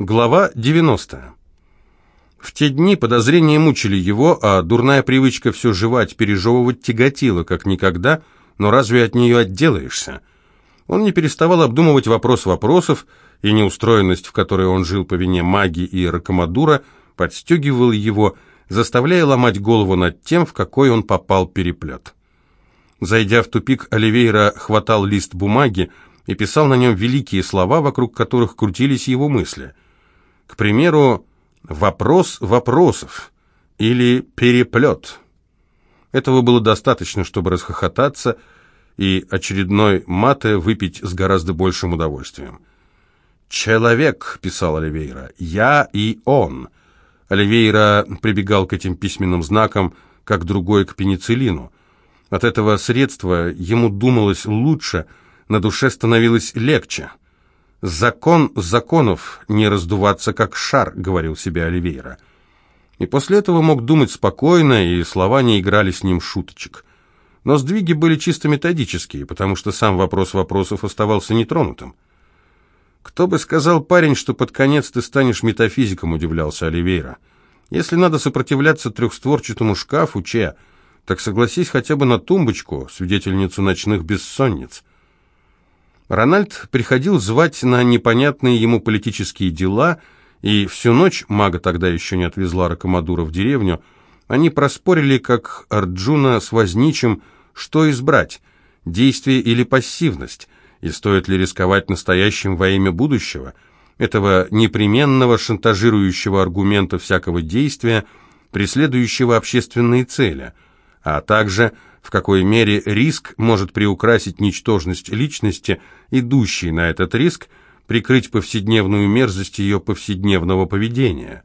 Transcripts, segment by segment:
Глава 90. В те дни подозрения мучили его, а дурная привычка все жевать, пережевывать тяготила, как никогда, но разве от нее отделаешься? Он не переставал обдумывать вопрос вопросов, и неустроенность, в которой он жил по вине маги и ракомадура, подстегивала его, заставляя ломать голову над тем, в какой он попал переплет. Зайдя в тупик, Оливейра хватал лист бумаги и писал на нем великие слова, вокруг которых крутились его мысли. К примеру, «вопрос вопросов» или «переплет». Этого было достаточно, чтобы расхохотаться и очередной мате выпить с гораздо большим удовольствием. «Человек», — писал Оливейра, — «я и он». Оливейра прибегал к этим письменным знакам, как другой к пенициллину. От этого средства ему думалось лучше, на душе становилось легче. «Закон законов — не раздуваться, как шар», — говорил себе Оливейра. И после этого мог думать спокойно, и слова не играли с ним шуточек. Но сдвиги были чисто методические, потому что сам вопрос вопросов оставался нетронутым. «Кто бы сказал, парень, что под конец ты станешь метафизиком», — удивлялся Оливейра. «Если надо сопротивляться трехстворчатому шкафу, че, так согласись хотя бы на тумбочку, свидетельницу ночных бессонниц». Рональд приходил звать на непонятные ему политические дела, и всю ночь, мага тогда еще не отвезла Ракомадура в деревню, они проспорили, как Арджуна с Возничим, что избрать, действие или пассивность, и стоит ли рисковать настоящим во имя будущего, этого непременного шантажирующего аргумента всякого действия, преследующего общественные цели, а также в какой мере риск может приукрасить ничтожность личности, идущей на этот риск, прикрыть повседневную мерзость ее повседневного поведения.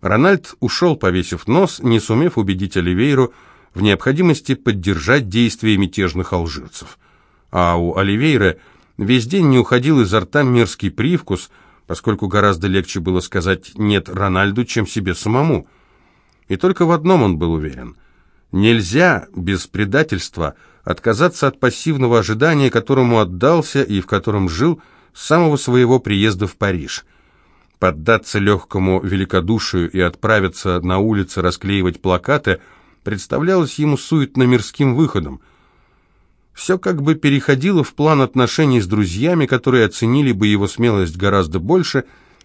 Рональд ушел, повесив нос, не сумев убедить Оливейру в необходимости поддержать действия мятежных алжирцев – а у Оливейра весь день не уходил изо рта мерзкий привкус, поскольку гораздо легче было сказать «нет» Рональду, чем себе самому. И только в одном он был уверен. Нельзя без предательства отказаться от пассивного ожидания, которому отдался и в котором жил с самого своего приезда в Париж. Поддаться легкому великодушию и отправиться на улицы расклеивать плакаты представлялось ему суетно-мирским выходом – все как бы переходило в план отношений с друзьями, которые оценили бы его смелость гораздо больше,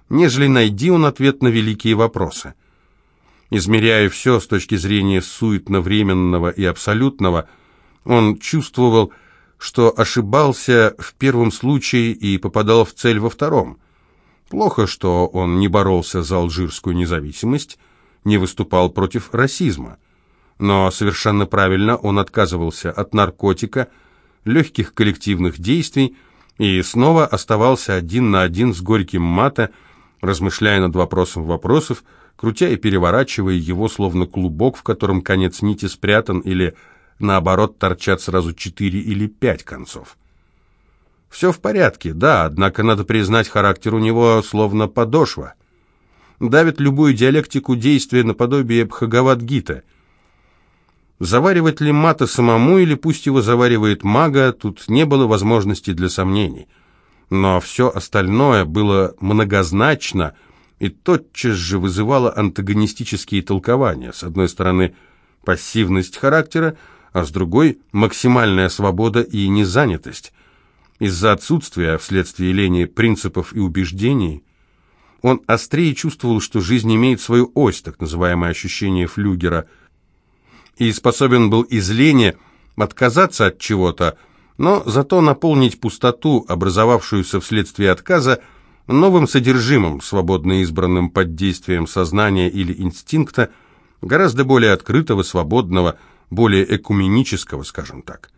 нежели найди он ответ на великие вопросы. Измеряя все с точки зрения суетно-временного и абсолютного, он чувствовал, что ошибался в первом случае и попадал в цель во втором. Плохо, что он не боролся за алжирскую независимость, не выступал против расизма. Но совершенно правильно он отказывался от наркотика, легких коллективных действий и снова оставался один на один с горьким мата, размышляя над вопросом вопросов, крутя и переворачивая его, словно клубок, в котором конец нити спрятан, или, наоборот, торчат сразу четыре или пять концов. Все в порядке, да, однако надо признать, характер у него словно подошва. Давит любую диалектику действия наподобие Бхагават-гита – Заваривать ли мата самому или пусть его заваривает мага, тут не было возможности для сомнений. Но все остальное было многозначно и тотчас же вызывало антагонистические толкования. С одной стороны, пассивность характера, а с другой – максимальная свобода и незанятость. Из-за отсутствия, вследствие лени, принципов и убеждений, он острее чувствовал, что жизнь имеет свою ось, так называемое ощущение флюгера – и способен был из лени отказаться от чего-то, но зато наполнить пустоту, образовавшуюся вследствие отказа, новым содержимым, свободно избранным под действием сознания или инстинкта, гораздо более открытого, свободного, более экуменического, скажем так.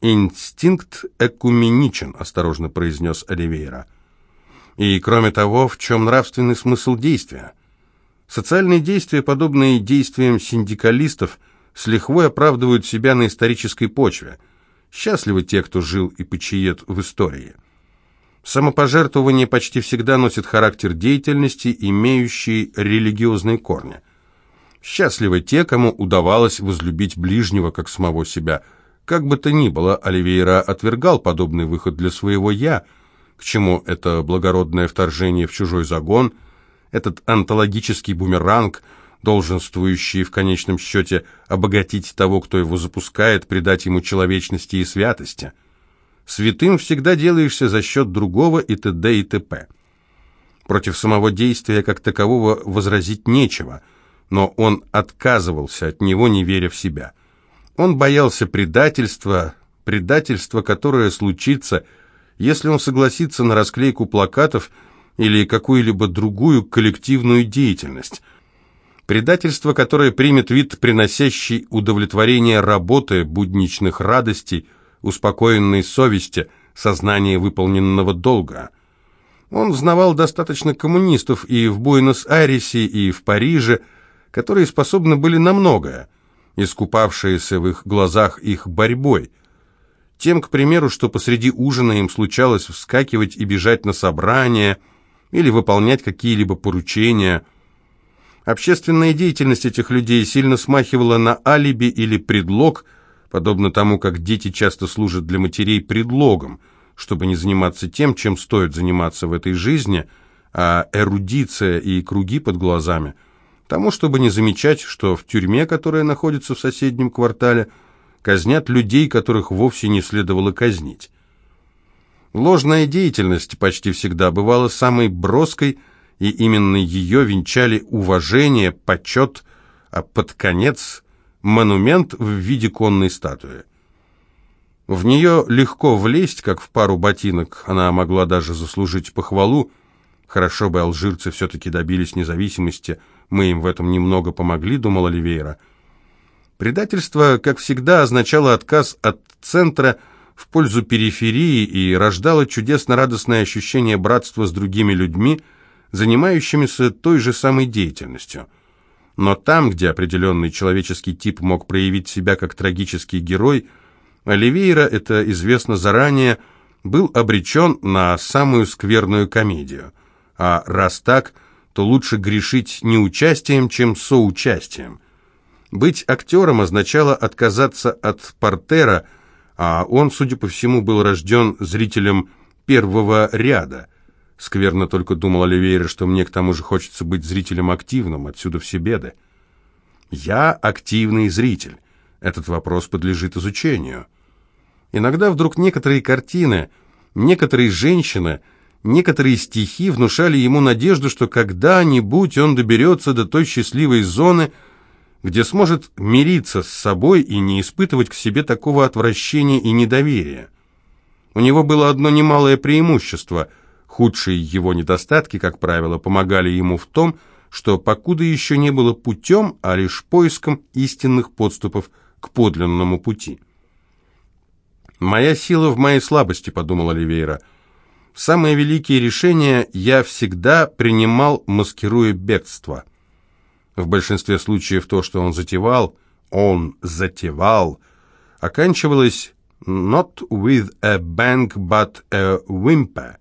«Инстинкт экуменичен», – осторожно произнес Оливейра. И, кроме того, в чем нравственный смысл действия? Социальные действия, подобные действиям синдикалистов, с лихвой оправдывают себя на исторической почве. Счастливы те, кто жил и почиет в истории. Самопожертвование почти всегда носит характер деятельности, имеющей религиозные корни. Счастливы те, кому удавалось возлюбить ближнего как самого себя. Как бы то ни было, Оливейра отвергал подобный выход для своего «я», к чему это благородное вторжение в чужой загон, этот антологический бумеранг, долженствующий в конечном счете обогатить того, кто его запускает, придать ему человечности и святости. Святым всегда делаешься за счет другого и т.д. и т.п. Против самого действия как такового возразить нечего, но он отказывался от него, не веря в себя. Он боялся предательства, предательства, которое случится, если он согласится на расклейку плакатов или какую-либо другую коллективную деятельность. Предательство, которое примет вид, приносящий удовлетворение работы, будничных радостей, успокоенной совести, сознания выполненного долга. Он знавал достаточно коммунистов и в Буэнос-Айресе, и в Париже, которые способны были на многое, искупавшиеся в их глазах их борьбой. Тем, к примеру, что посреди ужина им случалось вскакивать и бежать на собрания или выполнять какие-либо поручения. Общественная деятельность этих людей сильно смахивала на алиби или предлог, подобно тому, как дети часто служат для матерей предлогом, чтобы не заниматься тем, чем стоит заниматься в этой жизни, а эрудиция и круги под глазами, тому, чтобы не замечать, что в тюрьме, которая находится в соседнем квартале, казнят людей, которых вовсе не следовало казнить. Ложная деятельность почти всегда бывала самой броской, и именно ее венчали уважение, почет, а под конец монумент в виде конной статуи. В нее легко влезть, как в пару ботинок, она могла даже заслужить похвалу. Хорошо бы алжирцы все-таки добились независимости, мы им в этом немного помогли, думал Оливейра. Предательство, как всегда, означало отказ от центра в пользу периферии и рождало чудесно-радостное ощущение братства с другими людьми, занимающимися той же самой деятельностью. Но там, где определенный человеческий тип мог проявить себя как трагический герой, Оливейра, это известно заранее, был обречен на самую скверную комедию. А раз так, то лучше грешить не участием, чем соучастием – быть актером означало отказаться от портера, а он, судя по всему, был рожден зрителем первого ряда. Скверно только думал Оливейра, что мне к тому же хочется быть зрителем активным, отсюда все беды. Я активный зритель. Этот вопрос подлежит изучению. Иногда вдруг некоторые картины, некоторые женщины, некоторые стихи внушали ему надежду, что когда-нибудь он доберется до той счастливой зоны, где сможет мириться с собой и не испытывать к себе такого отвращения и недоверия. У него было одно немалое преимущество. Худшие его недостатки, как правило, помогали ему в том, что покуда еще не было путем, а лишь поиском истинных подступов к подлинному пути. «Моя сила в моей слабости», — подумал Оливейра. «Самые великие решения я всегда принимал, маскируя бегство». В большинстве случаев то, что он затевал, он затевал, оканчивалось «not with a bang, but a whimper».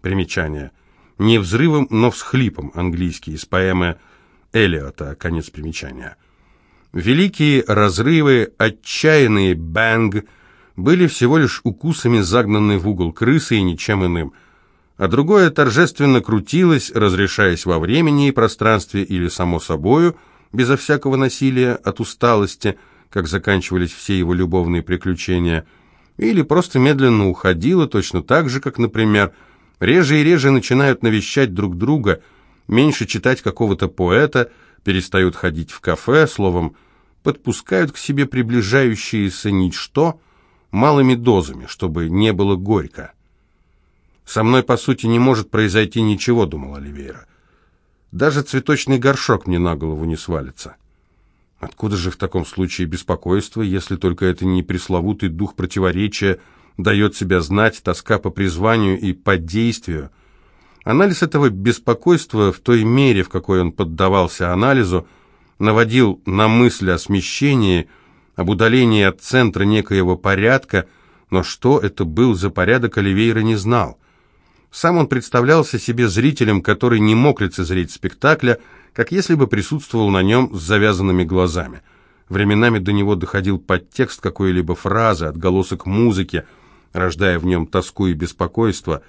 Примечание. Не взрывом, но всхлипом, английский, из поэмы Элиота, конец примечания. Великие разрывы, отчаянные бэнг были всего лишь укусами загнанной в угол крысы и ничем иным – а другое торжественно крутилось, разрешаясь во времени и пространстве или само собою, безо всякого насилия, от усталости, как заканчивались все его любовные приключения, или просто медленно уходило, точно так же, как, например, реже и реже начинают навещать друг друга, меньше читать какого-то поэта, перестают ходить в кафе, словом, подпускают к себе приближающееся ничто малыми дозами, чтобы не было горько. «Со мной, по сути, не может произойти ничего», — думал Оливейра. «Даже цветочный горшок мне на голову не свалится». Откуда же в таком случае беспокойство, если только это не пресловутый дух противоречия дает себя знать, тоска по призванию и по действию? Анализ этого беспокойства в той мере, в какой он поддавался анализу, наводил на мысль о смещении, об удалении от центра некоего порядка, но что это был за порядок, Оливейра не знал. Сам он представлялся себе зрителем, который не мог лицезреть спектакля, как если бы присутствовал на нем с завязанными глазами. Временами до него доходил подтекст какой-либо фразы, отголосок музыки, рождая в нем тоску и беспокойство.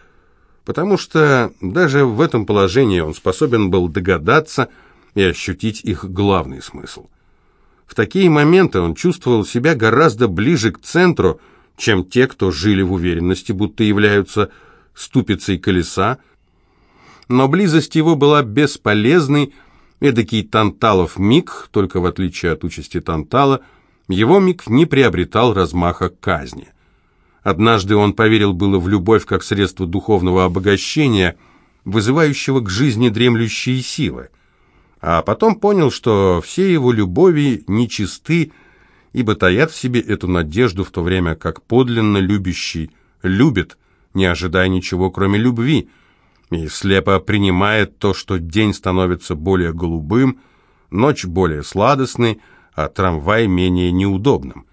потому что даже в этом положении он способен был догадаться и ощутить их главный смысл. В такие моменты он чувствовал себя гораздо ближе к центру, чем те, кто жили в уверенности, будто являются ступицей колеса, но близость его была бесполезной, эдакий Танталов миг, только в отличие от участи Тантала, его миг не приобретал размаха казни. Однажды он поверил было в любовь как средство духовного обогащения, вызывающего к жизни дремлющие силы а потом понял, что все его любови нечисты, ибо таят в себе эту надежду, в то время как подлинно любящий любит, не ожидая ничего, кроме любви, и слепо принимает то, что день становится более голубым, ночь более сладостной, а трамвай менее неудобным.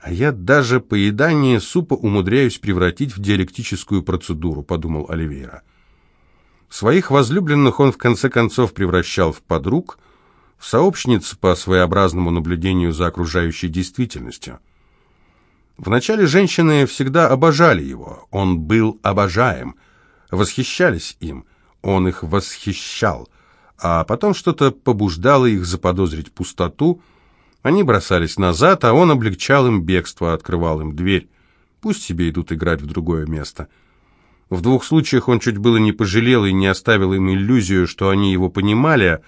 А я даже поедание супа умудряюсь превратить в диалектическую процедуру, подумал Оливейра. Своих возлюбленных он в конце концов превращал в подруг, в сообщниц по своеобразному наблюдению за окружающей действительностью. Вначале женщины всегда обожали его, он был обожаем, восхищались им, он их восхищал, а потом что-то побуждало их заподозрить пустоту, они бросались назад, а он облегчал им бегство, открывал им дверь. Пусть себе идут играть в другое место – в двух случаях он чуть было не пожалел и не оставил им иллюзию, что они его понимали,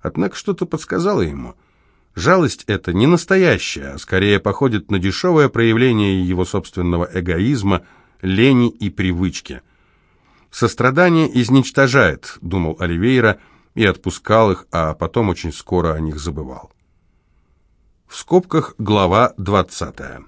однако что-то подсказало ему. Жалость эта не настоящая, а скорее походит на дешевое проявление его собственного эгоизма, лени и привычки. «Сострадание изничтожает», — думал Оливейра, и отпускал их, а потом очень скоро о них забывал. В скобках глава двадцатая.